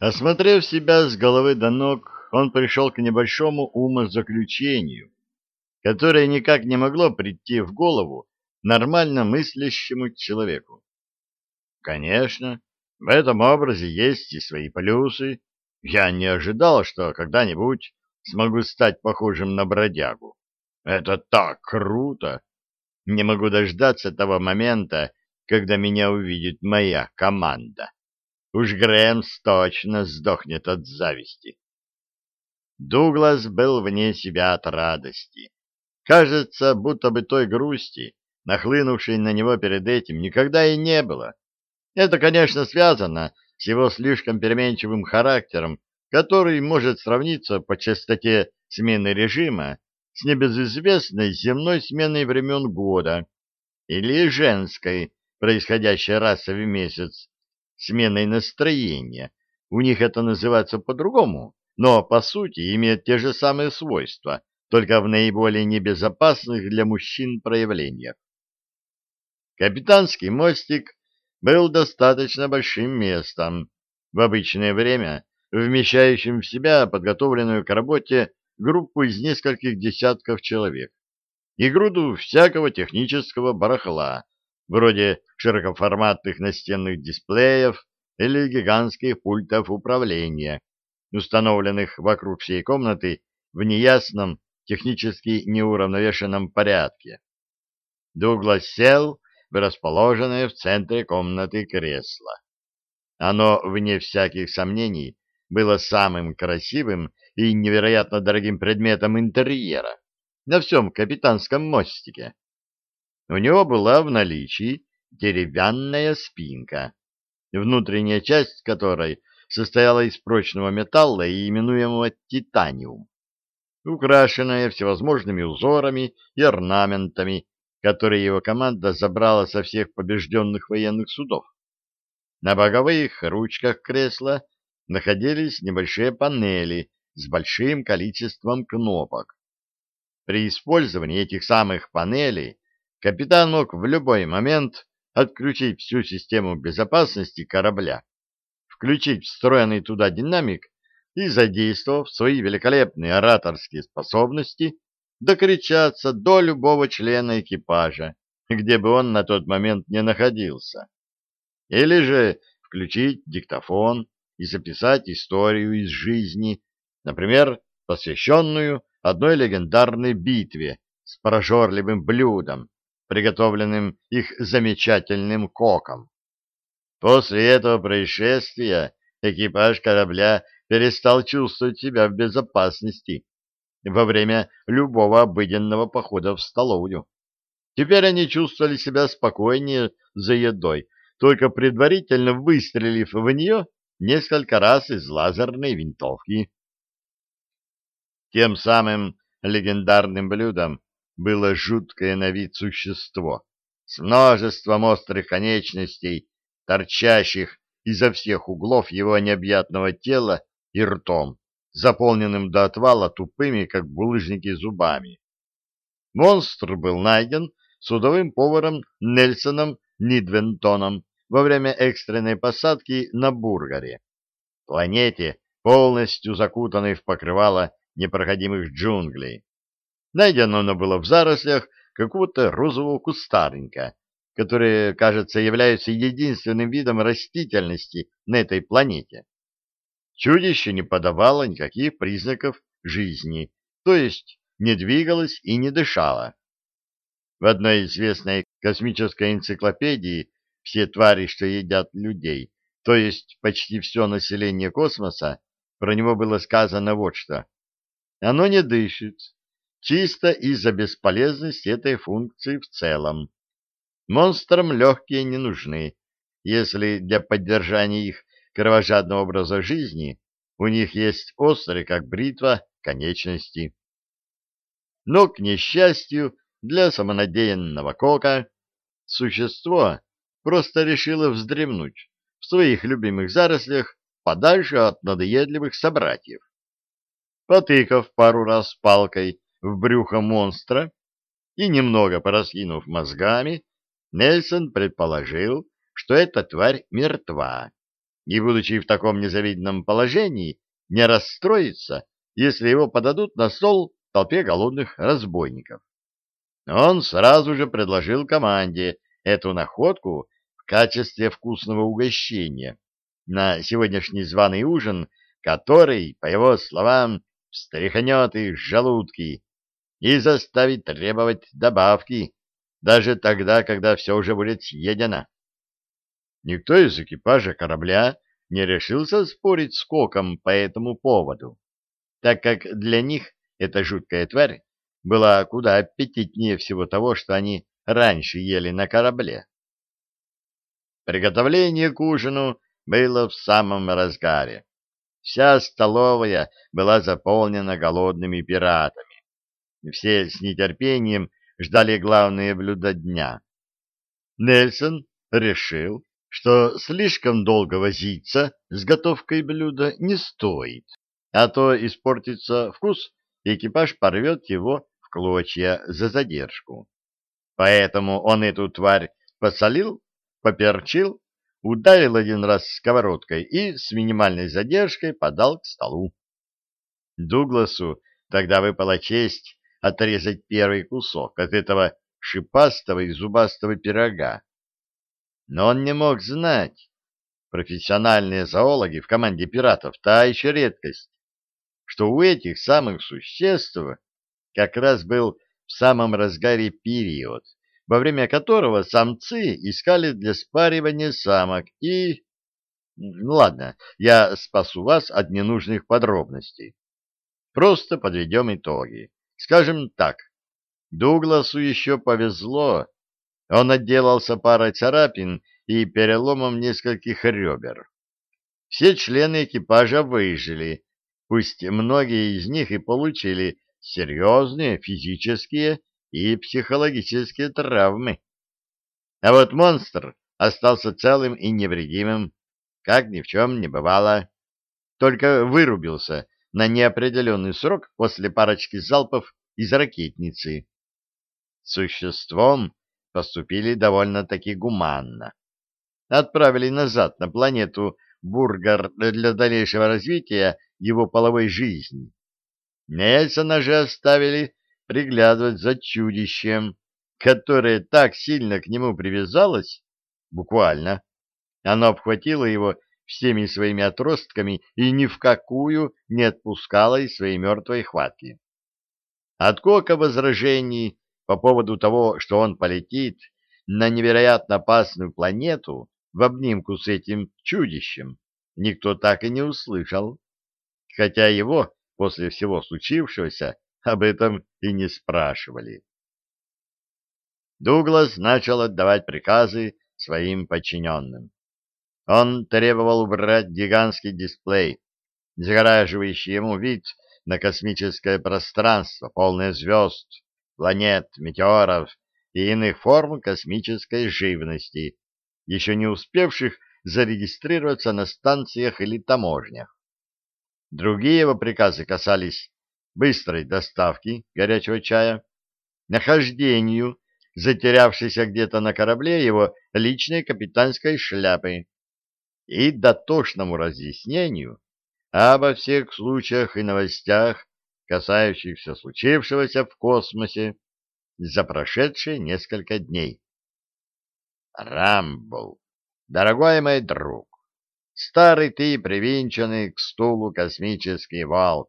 Осмотрев себя с головы до ног, он пришел к небольшому умозаключению, которое никак не могло прийти в голову нормально мыслящему человеку. Конечно, в этом образе есть и свои плюсы. Я не ожидал, что когда-нибудь смогу стать похожим на бродягу. Это так круто! Не могу дождаться того момента, когда меня увидит моя команда. Уж Грэмс точно сдохнет от зависти. Дуглас был вне себя от радости. Кажется, будто бы той грусти, нахлынувшей на него перед этим, никогда и не было. Это, конечно, связано с его слишком переменчивым характером, который может сравниться по частоте смены режима с небезызвестной земной сменой времен года или женской, происходящей раз в месяц, сменой настроения. У них это называется по-другому, но по сути имеет те же самые свойства, только в наиболее небезопасных для мужчин проявлениях. Капитанский мостик был достаточно большим местом, в обычное время вмещающим в себя подготовленную к работе группу из нескольких десятков человек и груду всякого технического барахла, вроде широкоформатных настенных дисплеев или гигантских пультов управления, установленных вокруг всей комнаты в неясном, технически неуравновешенном порядке. Дуглас сел в расположенное в центре комнаты кресло. Оно, вне всяких сомнений, было самым красивым и невероятно дорогим предметом интерьера на всем капитанском мостике. У него была в наличии деревянная спинка, внутренняя часть которой состояла из прочного металла и именуемого титаниум, украшенная всевозможными узорами и орнаментами, которые его команда забрала со всех побежденных военных судов. На боковых ручках кресла находились небольшие панели с большим количеством кнопок. При использовании этих самых панелей капитан мог в любой момент отключить всю систему безопасности корабля, включить встроенный туда динамик и, задействовав свои великолепные ораторские способности, докричаться до любого члена экипажа, где бы он на тот момент не находился. Или же включить диктофон и записать историю из жизни, например, посвященную одной легендарной битве с прожорливым блюдом, приготовленным их замечательным коком. После этого происшествия экипаж корабля перестал чувствовать себя в безопасности во время любого обыденного похода в столовую. Теперь они чувствовали себя спокойнее за едой, только предварительно выстрелив в нее несколько раз из лазерной винтовки. Тем самым легендарным блюдом было жуткое на вид существо с множеством острых конечностей, торчащих изо всех углов его необъятного тела и ртом, заполненным до отвала тупыми, как булыжники, зубами. Монстр был найден судовым поваром Нельсоном Нидвентоном во время экстренной посадки на Бургаре, планете, полностью закутанной в покрывало непроходимых джунглей. Найдено оно было в зарослях какого-то розового кустарника, которые, кажется, являются единственным видом растительности на этой планете. Чудище не подавало никаких признаков жизни, то есть не двигалось и не дышало. В одной известной космической энциклопедии все твари, что едят людей, то есть почти все население космоса, про него было сказано вот что. Оно не дышит, чисто из-за бесполезности этой функции в целом. Монстрам легкие не нужны, если для поддержания их кровожадного образа жизни у них есть острые, как бритва, конечности. Но, к несчастью, для самонадеянного кока существо просто решило вздремнуть в своих любимых зарослях подальше от надоедливых собратьев. Потыкав пару раз палкой в брюхо монстра и немного пораскинув мозгами, Нельсон предположил, что эта тварь мертва, и, будучи в таком незавидном положении, не расстроится, если его подадут на стол толпе голодных разбойников. Он сразу же предложил команде эту находку в качестве вкусного угощения на сегодняшний званый ужин, который, по его словам, встряхнет их желудки и заставит требовать добавки, даже тогда, когда все уже будет съедено. Никто из экипажа корабля не решился спорить с Коком по этому поводу, так как для них эта жуткая тварь была куда аппетитнее всего того, что они раньше ели на корабле. Приготовление к ужину было в самом разгаре. Вся столовая была заполнена голодными пиратами. Все с нетерпением ждали главные блюда дня. Нельсон решил, что слишком долго возиться с готовкой блюда не стоит, а то испортится вкус, и экипаж порвет его в клочья за задержку. Поэтому он эту тварь посолил, поперчил, ударил один раз сковородкой и с минимальной задержкой подал к столу. Дугласу тогда выпала честь отрезать первый кусок от этого шипастого и зубастого пирога. Но он не мог знать, профессиональные зоологи в команде пиратов — та еще редкость, что у этих самых существ как раз был в самом разгаре период, во время которого самцы искали для спаривания самок и... Ну ладно, я спасу вас от ненужных подробностей. Просто подведем итоги. Скажем так, Дугласу еще повезло. Он отделался парой царапин и переломом нескольких ребер. Все члены экипажа выжили, пусть многие из них и получили серьезные физические и психологические травмы. А вот монстр остался целым и невредимым, как ни в чем не бывало. Только вырубился на неопределенный срок после парочки залпов из ракетницы. Существом поступили довольно-таки гуманно. Отправили назад на планету Бургар для дальнейшего развития его половой жизни. Нельсона же оставили приглядывать за чудищем, которое так сильно к нему привязалось, буквально. Оно обхватило его всеми своими отростками и ни в какую не отпускало из своей мертвой хватки. От Кока возражений по поводу того, что он полетит на невероятно опасную планету в обнимку с этим чудищем, никто так и не услышал, хотя его после всего случившегося об этом и не спрашивали. Дуглас начал отдавать приказы своим подчиненным. Он требовал убрать гигантский дисплей, загораживающий ему вид на космическое пространство, полное звезд, планет, метеоров и иных форм космической живности, еще не успевших зарегистрироваться на станциях или таможнях. Другие его приказы касались быстрой доставки горячего чая, нахождению затерявшейся где-то на корабле его личной капитанской шляпы и дотошному разъяснению обо всех случаях и новостях, касающихся случившегося в космосе за прошедшие несколько дней. Рамбл, дорогой мой друг, старый ты привинченный к стулу космический волк,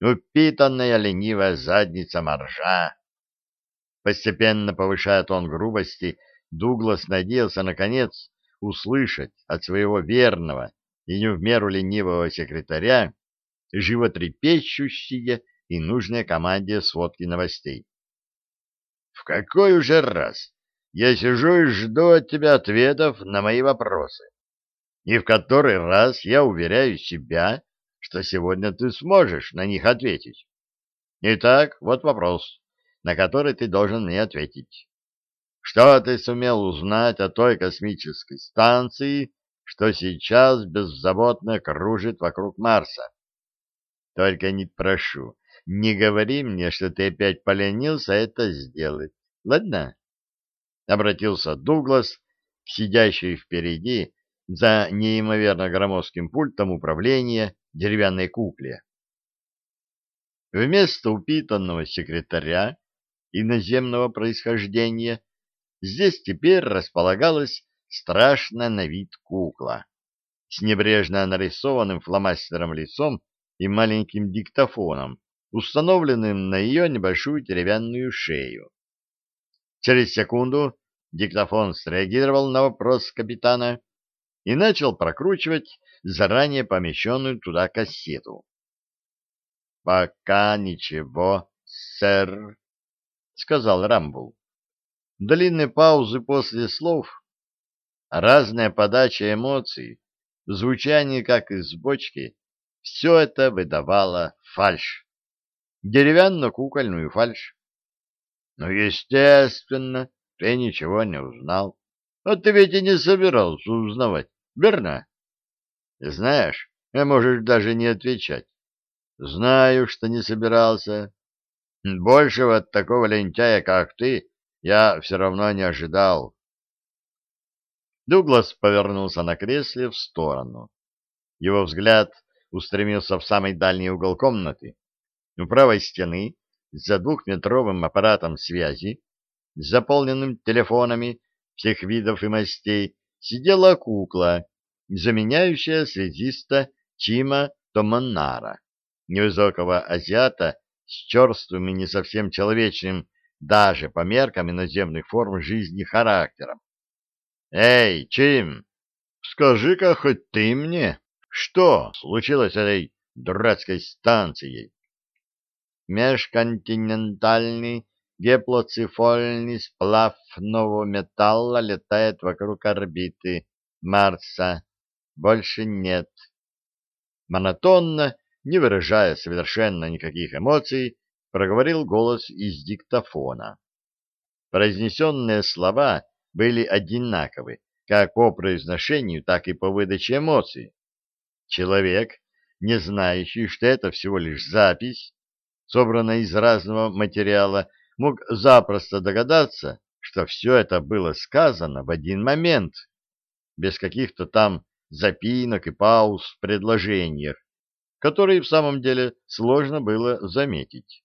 упитанная ленивая задница моржа. Постепенно повышая тон грубости, Дуглас надеялся, наконец, услышать от своего верного и не в меру ленивого секретаря животрепещущие и нужные команде сводки новостей. В какой уже раз я сижу и жду от тебя ответов на мои вопросы? И в который раз я уверяю себя, что сегодня ты сможешь на них ответить. Итак, вот вопрос, на который ты должен мне ответить. Что ты сумел узнать о той космической станции, что сейчас беззаботно кружит вокруг Марса? Только не прошу, не говори мне, что ты опять поленился это сделать. Ладно? Обратился Дуглас к сидящей впереди за неимоверно громоздким пультом управления деревянной кукле. Вместо упитанного секретаря иноземного происхождения здесь теперь располагалась страшная на вид кукла с небрежно нарисованным фломастером лицом и маленьким диктофоном, установленным на ее небольшую деревянную шею. Через секунду диктофон среагировал на вопрос капитана и начал прокручивать заранее помещенную туда кассету. «Пока ничего, сэр», — сказал Рамбул. Длинные паузы после слов, разная подача эмоций, звучание как из бочки, все это выдавало фальшь. Деревянно-кукольную фальшь. Ну, естественно, ты ничего не узнал. А ты ведь и не собирался узнавать, верно? Знаешь, а можешь даже не отвечать. Знаю, что не собирался. Большего от такого лентяя, как ты, я все равно не ожидал. Дуглас повернулся на кресле в сторону. Его взгляд устремился в самый дальний угол комнаты. У правой стены, за двухметровым аппаратом связи, заполненным телефонами всех видов и мастей, сидела кукла, заменяющая связиста Чима Томанара, невысокого азиата с черствым и не совсем человечным даже по меркам иноземных форм жизни характером. «Эй, Чим, скажи-ка хоть ты мне, что случилось с этой дурацкой станцией?» Межконтинентальный геплоцифольный сплав нового металла летает вокруг орбиты Марса. Больше нет. Монотонно, не выражая совершенно никаких эмоций, проговорил голос из диктофона. Произнесенные слова были одинаковы как по произношению, так и по выдаче эмоций. Человек, не знающий, что это всего лишь запись, собранная из разного материала, мог запросто догадаться, что все это было сказано в один момент, без каких-то там запинок и пауз в предложениях, которые в самом деле сложно было заметить.